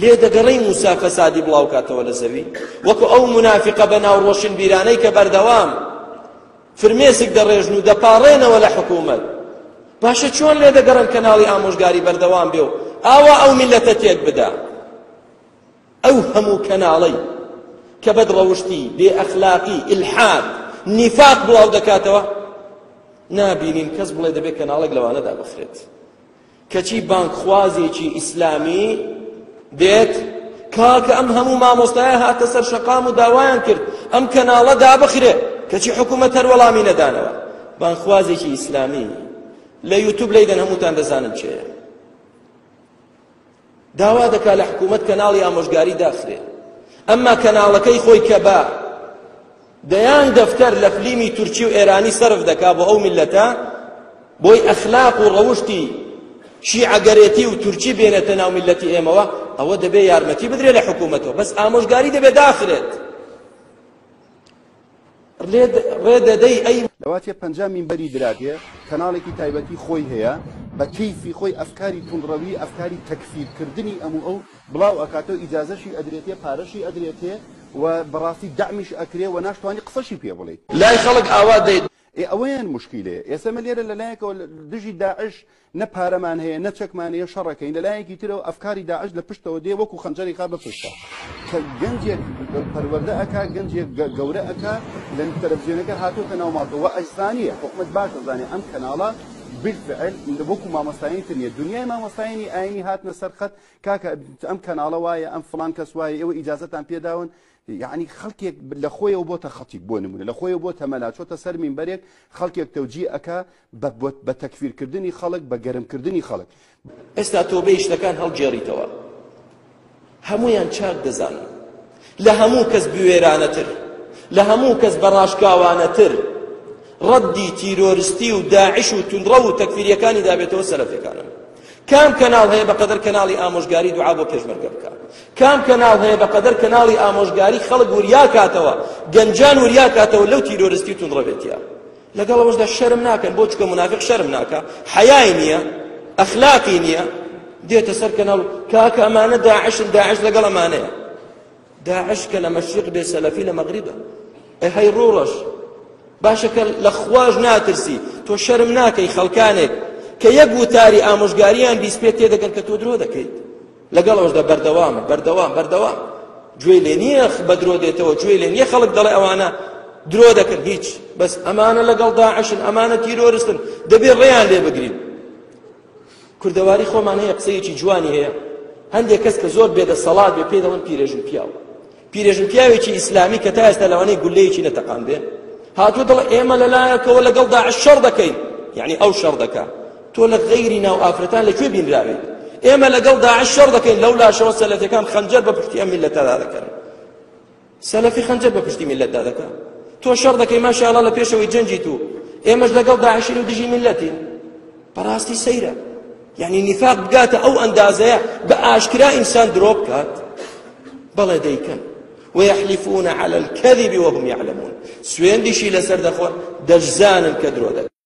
لێ دەگەڕی موسا فەسادی بڵاوکاتەوە لە زەوی وەکو ئەو منافقە بە ناو ڕۆشنبیرانەی کە بەردەوام فرمێسک دەڕێژن و دەپاڕێنەوە لە حکوومەت باشە چۆن لێ دەگەڕن کەناڵی ئامۆژگاری بەردەوام بێ و ئاوا ئەو میلەتە تێک بدا ئەو هەموو کەناڵەی کە بەد ڕەوشتی بێ ئەخلاقی ئیلحاد نیفاق بڵاو دەکاتەوە نابینین کەس بڵێ دەبێت کەناڵێک لەوانەدا بخرێت کەچی بانگخوازێکی ئیسلامی دێت کاکە ئەم هەموو مامۆستایە هاتە سەر شەقام و داوایان کرد ئەم کەناڵە دابخرێ کەچی حکوومەت هەر وەڵامی نەدانەوە بانگخوازێکی ئیسلامی لە یوتوب لەیدەن هەمووتان دەزانن چێە داوا دەکات لە حکوومەت کەناڵی ئامۆژگاری داخرێ ئەمما کەناڵەکەی خۆی کە بە دەیان دەفتەر لە فلیمی تورکی و ئێرانی سەرف دەکا بۆ ئەو میلەتە بۆی ئەخلاق و ڕەوشتی شیعەگەرێتی و تورکی بێنێتە ناو میلەتی ئێمەوە ئەوە دەبێ یارمەتی بدرێ لە حکوومەتەوە بەس ئامۆژگاری دەبێ داخرێت ڕێ دەدەی ئەی لەواتیە پەنجا مینبەری دراگێ کەناڵێکی تایبەتی خۆی هەیە بە کەیفی خۆی ئەفکاری توندڕەوی ئەفکاری تەکفیر کردنی ئەم و ئەو بڵاو ئەکاتەوە ئیجازەشی ئەدرێتێ پارەشی ئەدرێتێ و بەڕاستی دەعمیش ئەکرێ و ناشتوانی قسەشی پێ بڵێی لای خەڵک ئاوا دەی. ئێ ئەوەیان موشکیلەیە ئێسە مە لێرە لەلایەکەوە دژی داعش نە پارەمان هەیە نە چەکمان هەیە شەڕەکەین، لەلایەکی ترەوە ئەفکاری داعش لە پشتەوە دێ وەکو خەنجەری خا بەپشتە کە گەنجێک پەروەردە ئەکا گەنجێک گەورە ئەکا لە تەلەفزیۆنەکە هاتۆتە ناو ماڵتە وە ئەشزانیە حکومەت باش ئەزانێ ئەم کەناڵە بالفعل وەکو مامۆستایانی تر نیە دنیای مامۆستایانی ئاینی هاتنە سەر خەت کاکە ئەم کەناڵە وایە ئەم فلان کەس وایە ئێوە ئیجازەتان پێداون یعنی خەڵکێک لە خۆیەوە بۆتە خەتیک بۆ نمونە لە خۆیەوە بۆ تەمەلا چۆتە سەر مینبەرێک خەڵکێک تەوجی ئەکا بە بت بە تەکفیر کردنی خەڵک بە گەرم کردنی خەڵک. ئێستا تۆ بێی شتەکان هەڵگێڕیتەوە هەموویان چاک دەزانن لە هەموو کەس بوێرانەتر لە هەموو کەس بە ڕاشکاوانەتر ڕەدی تیرۆرستی و داعش و توندڕەو و تەکفیریەکانی دابێتەوە سەلەفەکانن کام کەناڵ هەیە بەقەدەر کەناڵی ئامۆژگاری دوعا بۆ پێشمەرگە بکە کام کەناڵ هەیە بەقەدەر کەناڵی ئامۆژگاری خەڵک وریا کاتەوە گەنجان وریا کاتەوە لەو تیرۆرستی و توندڕەوێتیە لەگەڵ ئەوەشدا شەرم ناکەن بۆ چکە منافق شەرم ناکە حەیای نییە ئەخلاقی نییە دێتە سەر کەناڵ کاکە ئەمانە داعشن داعش لەگەڵ ئەمانەیە داعش کە لە مەشرق بێ سەلەفی لە مەغریبە ئە هەی ڕوڕەش باشە کە لە خواش ناترسی تۆ شەرم ناکەی خەڵکانێک کە یەک وتاری ئامۆژگاریان بیست پێ تێدەگەن کە تۆ درۆ دەکەیت لەگەڵ ئەوەشدا بەردەوامە بەردەوام بەردەوام گوێی لێ نییە بە درۆ دێتەوە گوێی لێ نییە خەڵک دەڵێ ئەوانە درۆ دەکەن هیچ بەس ئەمانە لەگەڵ داعشن ئەمانە تیرۆرستن دەبێ ڕێیان لێ بگرین کوردەواری خۆمان هەیە قسەیەکی جوانی هەیە هەندێک کەس کە زۆر بێدەسەڵات بێ پێ دەڵن پیرێژن پیاو پیرێژن پیاوێکی ئیسلامی کە تا ئێستا لەوانەیە گولەیەکی نەتەقان بێ هاتوو دڵ ئێمە لەلایەکەوە لەگەڵ داعش شەڕ دەکەین یعنی ئەو شەڕ دەکا تۆ لە غەیری ناو ئافرەتان لەکوێ بینراوێت ئێمە لەگەڵ داعش شەڕ دەکەین لەو لاشەوە سەلەفەکان خەنجەر بە پشتی ئەم میلەتەدا دەکەن سەلەفی خەنجەر بە پشتی میلەتدا دەکەن تۆ شەڕ دەکەی ماشاءالله لە پێشەوەی جەنجی تو ئێمەش لەگەڵ داعشین و دژی میلەتین بەڕاستی سەیرە یعنی نیفاق بگاتە ئەو ئەندازەیە بە ئاشکرا ئینسان درۆ بکات بەڵێ دەیکەن ويحلفون على الكذب وهم يعلمون سوێندیشی لەسەر دەخۆن دەشزانن کە درۆ دەکەن